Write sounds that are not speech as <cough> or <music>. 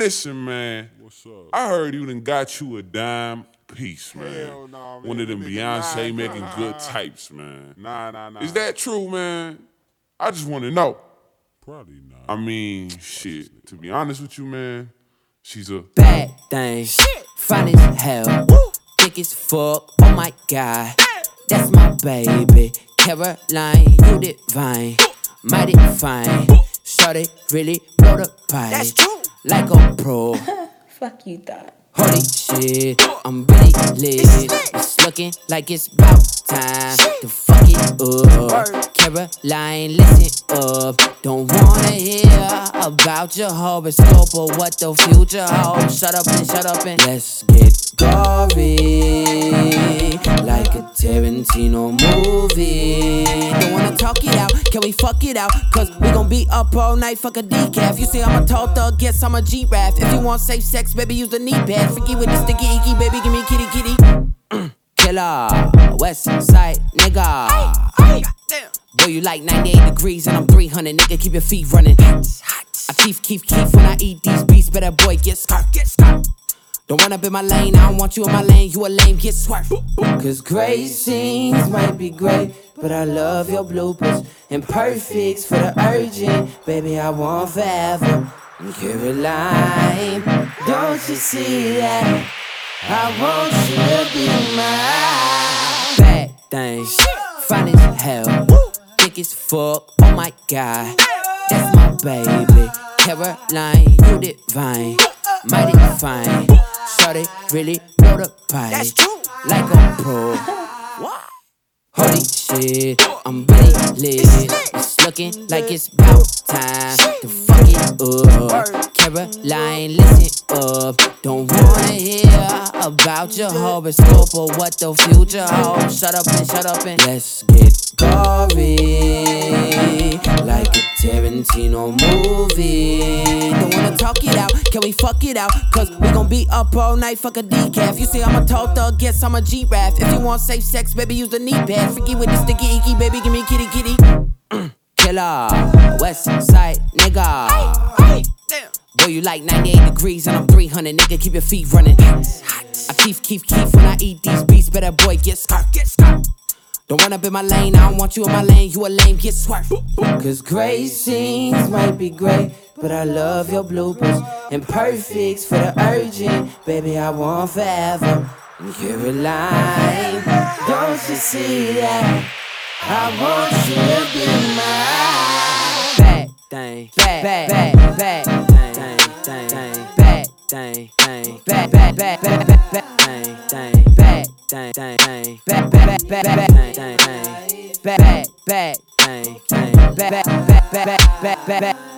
Listen, man. What's up? I heard you done got you a dime piece, man. Hell nah, man. One of them Beyonce nah, making nah. good types, man. Nah, nah, nah. Is that true, man? I just want to know. probably not? I mean, shit. To be honest with you, man, she's a bad thing. Fine as hell, thick as fuck. Oh my god, that's my baby. Caroline, you divine, mighty fine. Shorty really blow the pipe. That's true. Like a pro. <laughs> Fuck you thought. Holy shit, I'm really lit. It's looking like it's about time to fuck it up. Caroline, listen up. Don't wanna hear about your horoscope or what the future holds. Shut up and shut up and let's get gory. Tarantino movie. Don't wanna talk it out, can we fuck it out? Cause we gon' be up all night, fuck a decaf. You say I'm a tall thug, guess I'm a G-Rap. If you want safe sex, baby, use the knee pad. Freaky with the sticky icky, baby, give me kitty kitty. <clears throat> Killer, West Side nigga. Boy, you like 98 degrees and I'm 300, nigga, keep your feet running. Hot. I keep, keep, keep when I eat these beats, better boy, get skirt, get skirt. Don't run up in my lane, I don't want you in my lane, you a lame, get swerved. Cause great scenes might be great, but I love your bloopers. And perfects for the urgent, baby, I want forever. Caroline, don't you see that? I want you to be mine. Bad things, fine as hell, thick as fuck. Oh my god, that's my baby. Caroline, you divine, mighty fine. Shorty really blow the pipe. That's true. Like a pro. <laughs> Holy shit, I'm really lit. It's looking like it's about time to fuck it up. Caroline, listen up. Don't wanna hear about your horoscope or what the future holds. Shut up and shut up and let's get gory. Like Tarantino movie. Don't wanna talk it out, can we fuck it out? Cause we gon' be up all night, fuck a decaf. You say I'm a tall thug, guess I'm a G-Rap. If you want safe sex, baby, use the knee pad. Freaky with the sticky icky, baby, give me kitty kitty. <clears throat> Killer, West Side nigga. Boy, you like 98 degrees and I'm 300, nigga, keep your feet running. I keep, keep, keep when I eat these beats, better boy, get skirt, get skirt. Don't run up in my lane, I don't want you in my lane, you a lame, get swerved. Cause great scenes might be great, but I love your bloopers. And perfects for the urgent, baby, I want forever. And Caroline, don't you see that? I want you to be mine. Bad thing, bad, bad, bad thing, thing, thing, bad thing, thing, bad, bad, bad, bad, bad thing, thing, bad thing, thing, thing, bad, bad, bad, bad, bad thing, thing, bad, bad, bad thing, thing,